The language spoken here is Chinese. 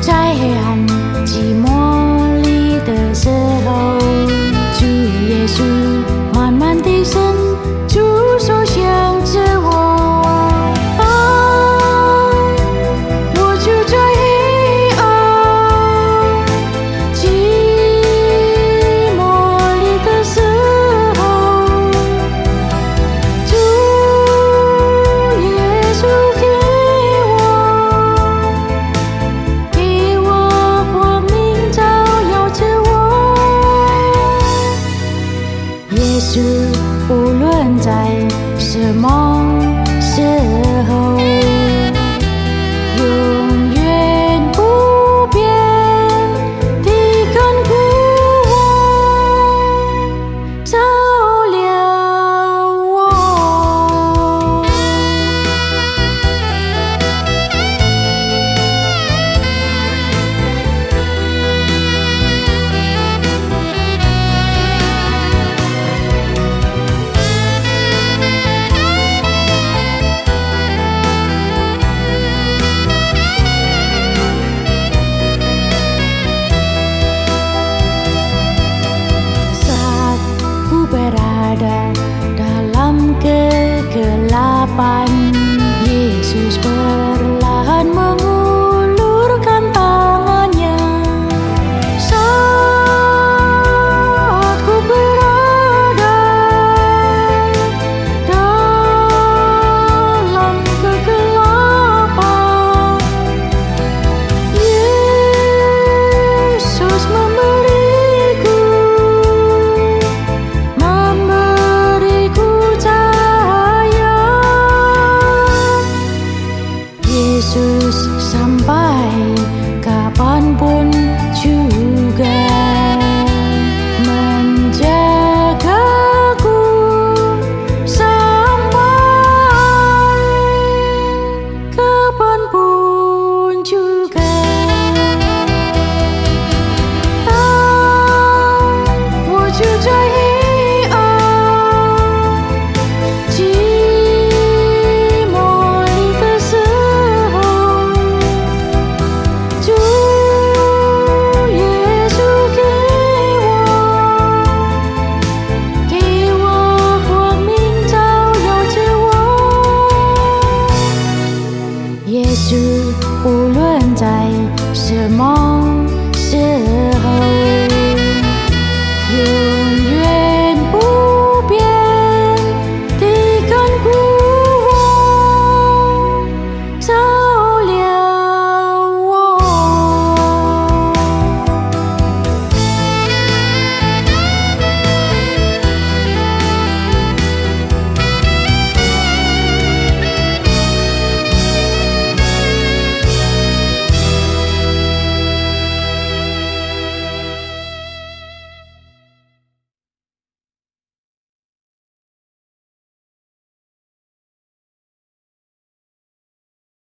在黑暗寂寞。是梦，邂逅，by